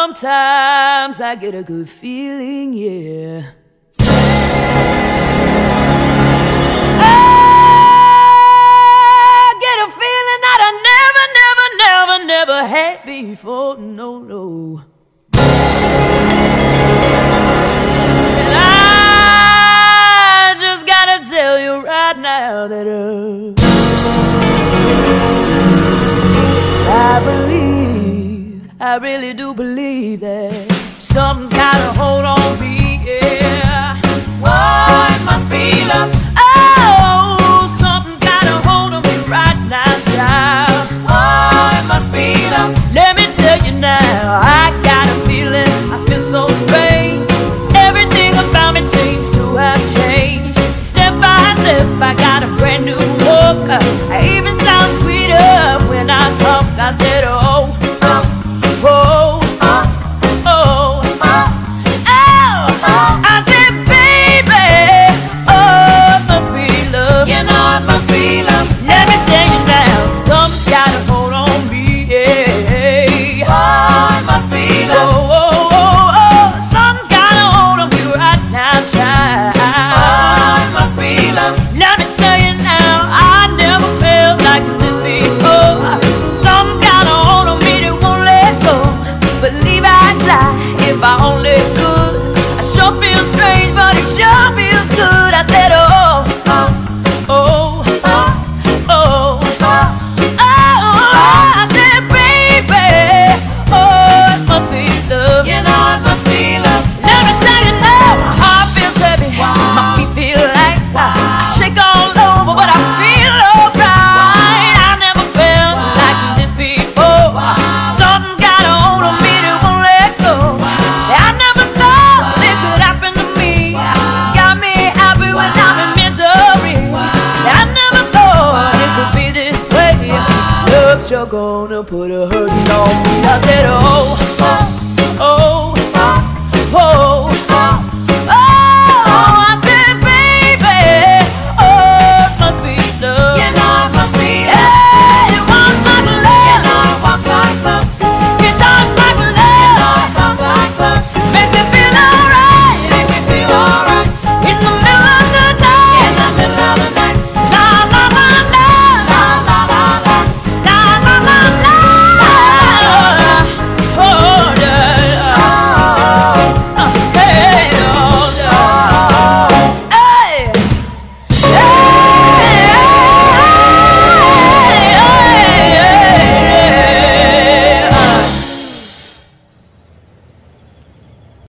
Sometimes I get a good feeling, yeah. I get a feeling that I never, never, never, never had before. No, no. I really do believe that something's got a hold on me. Yeah. Oh, it must be love. Oh, something's got a hold on me right now, child. Oh, it must be love. Let me tell you now. I little hopes you're gonna put a hurtin' on me. I said, oh, oh, oh.